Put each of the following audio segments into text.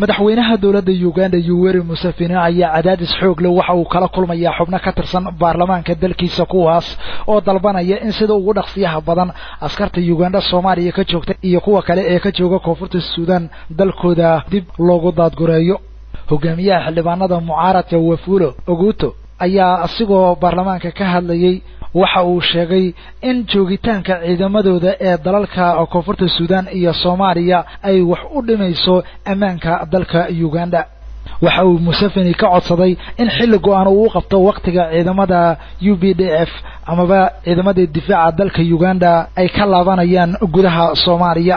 madaxweynaha dowladda uganda yoweri museveni ayaa cadaadis xoog leh waxa uu kala kulmayaa xubno ka tirsan baarlamaanka dalkiisa kuwaas oo dalbanaya in sida ugu dhaqsiyaha badan askarta uganda soomaaliya ka joogta iyo kuwa kale ee ka jooga koonfurta suudan dalkooda dib loogu daadgureeyo. Hogaamiyaha xildhibaanada mucaaradka wafulo oguto ayaa asigoo baarlamaanka ka hadlayay waxa uu sheegay in joogitaanka ciidamadooda ee dalalka koonfurta suudan iyo soomaaliya ay wax u dhimayso ammaanka dalka uganda. Waxa uu museveni ka codsaday in xilli go'aan uu u qabto wakhtiga ciidamada u b d f amaba ciidamada difaaca dalka uganda ay ka laabanayaan gudaha soomaaliya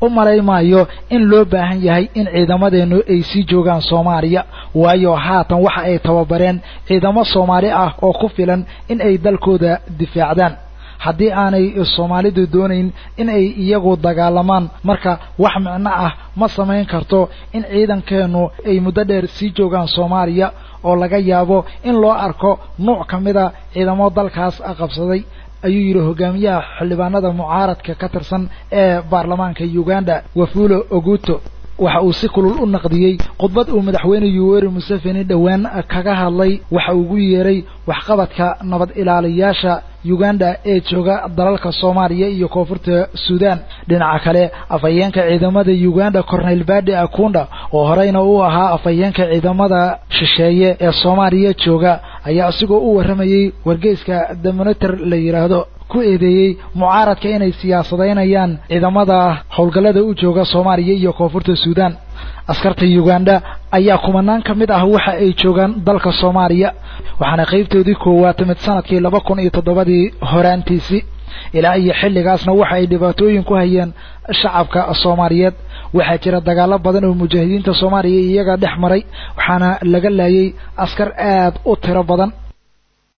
u malay maayo in loo baahan yahay in ciidamadeennu ay sii joogaan soomaaliya. Waayo haatan waxa ay tababareen ciidamo soomaali ah oo ku filan in ay dalkooda difaacdaan. Haddii aanay soomaalidu doonayn in ay iyagu dagaalamaan marka wax micno ah ma samayn karto in ciidankeennu ay muddo dheer sii joogaan soomaaliya oo laga yaabo in loo arko nuuc ka mida ciidamo dalkaas qabsaday ayuu yidhi hogaamiyaha xildhibaanada mucaaradka ka tirsan ee baarlamaanka uganda wafulo oguto. Waxa uu si kulul u naqdiyey khudbad uu madaxweyne yoweri museveni dhowaan kaga hadlay waxa uu ugu yeeray waxqabadka nabad ilaaliyaasha uganda ee jooga dalalka soomaaliya iyo koonfurta suudan dhinaca kale afhayeenka ciidamada uganda cornel badi akunda oo horeyna u ahaa afhayeenka ciidamada shisheeye ee soomaaliya jooga ayaa isigoo u warramayey wargeyska the monitor la yidhaahdo ku eedeeyey mucaaradka inay siyaasadaynayaan ciidamada howlgallada u jooga soomaaliya iyo koonfurta suudan askarta uganda ayaa kumanaan ka mid ah waxa ay joogaan dalka soomaaliya waxaana qaybtoodii koowaad timid sannadkii laba kun iyo toddobadii horaantiisii. Ilaa iyo xilligaasna waxa ay dhibaatooyin ku hayeen shacabka soomaaliyeed waxaa jira dagaalo badan oo mujaahidiinta soomaaliya iyaga dhex maray waxaana laga laayay askar aad u tiro badan